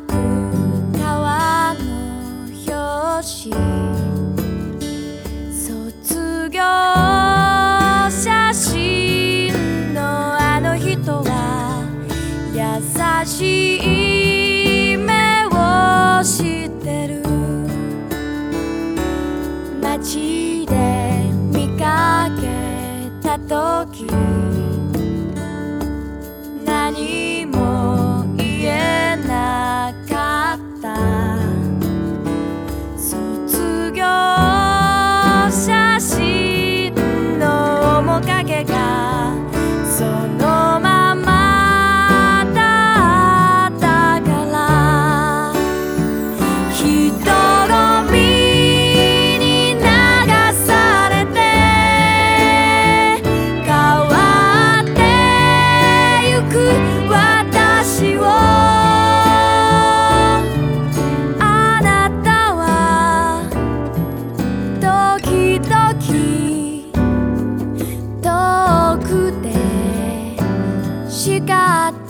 く川の表紙卒業写真のあの人は優しい目をしてる。街で見かけたと you got